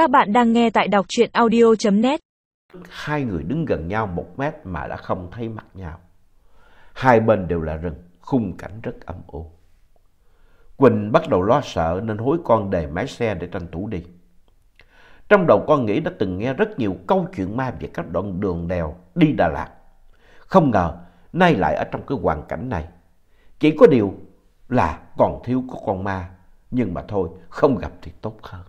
Các bạn đang nghe tại đọc truyện audio.net. Hai người đứng gần nhau một mét mà đã không thấy mặt nhau. Hai bên đều là rừng, khung cảnh rất âm u. Quỳnh bắt đầu lo sợ nên hối con đề máy xe để tranh thủ đi. Trong đầu con nghĩ đã từng nghe rất nhiều câu chuyện ma về các đoạn đường đèo đi Đà Lạt. Không ngờ nay lại ở trong cái hoàn cảnh này. Chỉ có điều là còn thiếu có con ma, nhưng mà thôi, không gặp thì tốt hơn.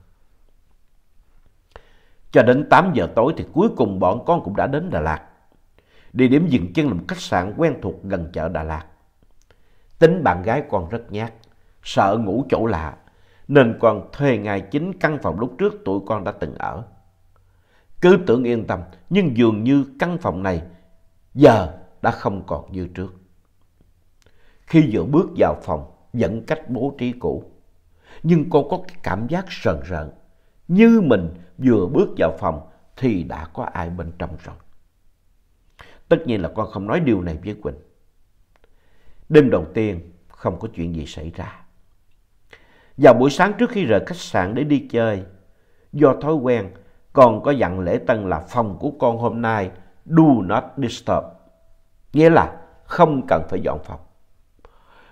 Cho đến 8 giờ tối thì cuối cùng bọn con cũng đã đến Đà Lạt. Địa điểm dừng chân là một khách sạn quen thuộc gần chợ Đà Lạt. Tính bạn gái con rất nhát, sợ ngủ chỗ lạ, nên con thuê ngay chính căn phòng lúc trước tụi con đã từng ở. Cứ tưởng yên tâm, nhưng dường như căn phòng này giờ đã không còn như trước. Khi vừa bước vào phòng, vẫn cách bố trí cũ, nhưng con có cái cảm giác sờn rợn, như mình vừa bước vào phòng thì đã có ai bên trong rồi. Tất nhiên là con không nói điều này với Quỳnh. Đêm đầu tiên không có chuyện gì xảy ra. Vào buổi sáng trước khi rời khách sạn để đi chơi, do thói quen, con có dặn lễ tân là phòng của con hôm nay do not disturb. Nghĩa là không cần phải dọn phòng.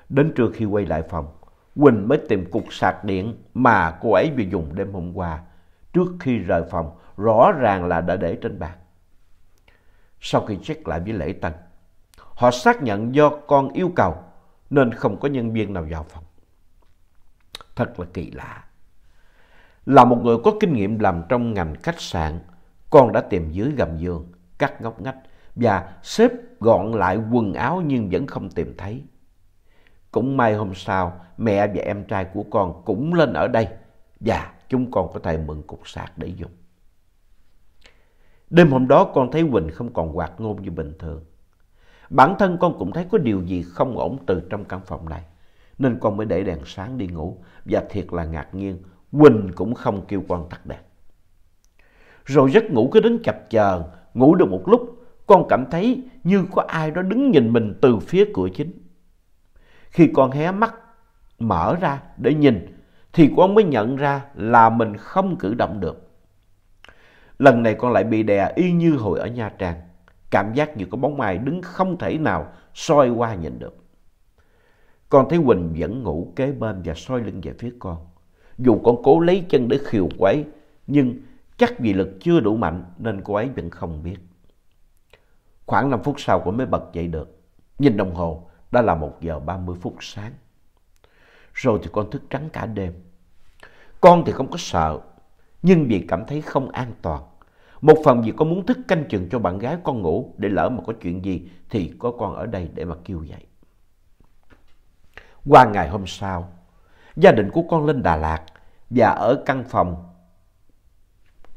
Đến trưa khi quay lại phòng, Quỳnh mới tìm cục sạc điện mà cô ấy vừa dùng đêm hôm qua. Trước khi rời phòng, rõ ràng là đã để trên bàn. Sau khi check lại với lễ tân, họ xác nhận do con yêu cầu nên không có nhân viên nào vào phòng. Thật là kỳ lạ. Là một người có kinh nghiệm làm trong ngành khách sạn, con đã tìm dưới gầm giường, cắt ngóc ngách và xếp gọn lại quần áo nhưng vẫn không tìm thấy. Cũng may hôm sau, mẹ và em trai của con cũng lên ở đây và chúng con có thể mượn cục sạc để dùng. Đêm hôm đó con thấy Quỳnh không còn hoạt ngôn như bình thường. Bản thân con cũng thấy có điều gì không ổn từ trong căn phòng này. Nên con mới để đèn sáng đi ngủ và thiệt là ngạc nhiên, Quỳnh cũng không kêu con tắt đèn. Rồi giấc ngủ cứ đến chập chờn, ngủ được một lúc, con cảm thấy như có ai đó đứng nhìn mình từ phía cửa chính. Khi con hé mắt mở ra để nhìn thì con mới nhận ra là mình không cử động được. Lần này con lại bị đè y như hồi ở Nha Trang. Cảm giác như có bóng ai đứng không thể nào soi qua nhìn được. Con thấy Quỳnh vẫn ngủ kế bên và soi lưng về phía con. Dù con cố lấy chân để khiều cô ấy, nhưng chắc vì lực chưa đủ mạnh nên cô ấy vẫn không biết. Khoảng 5 phút sau cô mới bật dậy được. Nhìn đồng hồ, đã là 1 giờ 30 phút sáng. Rồi thì con thức trắng cả đêm. Con thì không có sợ, nhưng vì cảm thấy không an toàn. Một phần vì con muốn thức canh chừng cho bạn gái con ngủ để lỡ mà có chuyện gì thì có con ở đây để mà kêu dậy. Qua ngày hôm sau, gia đình của con lên Đà Lạt và ở căn phòng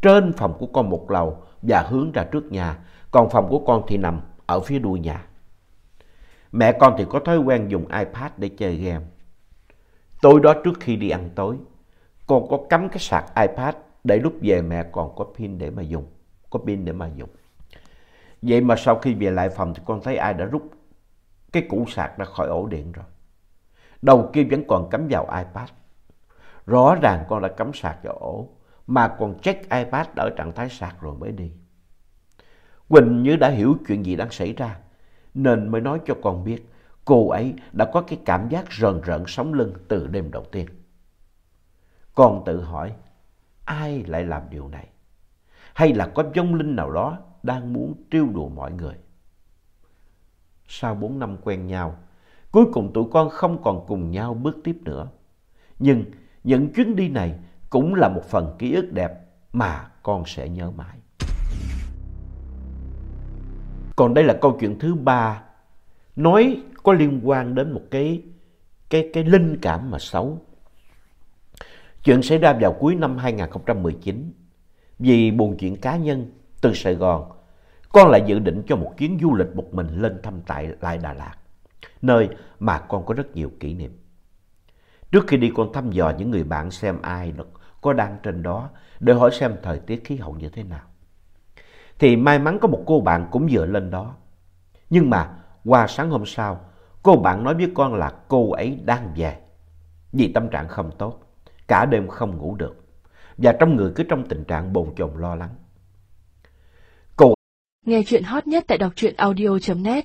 trên phòng của con một lầu và hướng ra trước nhà, còn phòng của con thì nằm ở phía đuôi nhà. Mẹ con thì có thói quen dùng iPad để chơi game. Tối đó trước khi đi ăn tối, con có cắm cái sạc iPad để lúc về mẹ còn có pin để mà dùng, có pin để mà dùng. Vậy mà sau khi về lại phòng thì con thấy ai đã rút cái củ sạc ra khỏi ổ điện rồi. Đầu kia vẫn còn cắm vào iPad. Rõ ràng con đã cắm sạc vào ổ, mà còn check iPad ở trạng thái sạc rồi mới đi. Quỳnh như đã hiểu chuyện gì đang xảy ra, nên mới nói cho con biết cô ấy đã có cái cảm giác rờn rợn sống lưng từ đêm đầu tiên. còn tự hỏi, ai lại làm điều này? Hay là có vong linh nào đó đang muốn trêu đùa mọi người? Sau bốn năm quen nhau, cuối cùng tụi con không còn cùng nhau bước tiếp nữa. Nhưng những chuyến đi này cũng là một phần ký ức đẹp mà con sẽ nhớ mãi. Còn đây là câu chuyện thứ ba, nói có liên quan đến một cái, cái, cái linh cảm mà xấu. Chuyện xảy ra vào cuối năm 2019. Vì buồn chuyện cá nhân từ Sài Gòn, con lại dự định cho một chuyến du lịch một mình lên thăm tại lại Đà Lạt, nơi mà con có rất nhiều kỷ niệm. Trước khi đi con thăm dò những người bạn xem ai có đang trên đó để hỏi xem thời tiết khí hậu như thế nào. Thì may mắn có một cô bạn cũng vừa lên đó. Nhưng mà qua sáng hôm sau, cô bạn nói với con là cô ấy đang về. Vì tâm trạng không tốt, cả đêm không ngủ được. và trong người cứ trong tình trạng bồn chồn lo lắng. Cô Nghe chuyện hot nhất tại đọc truyện audio.net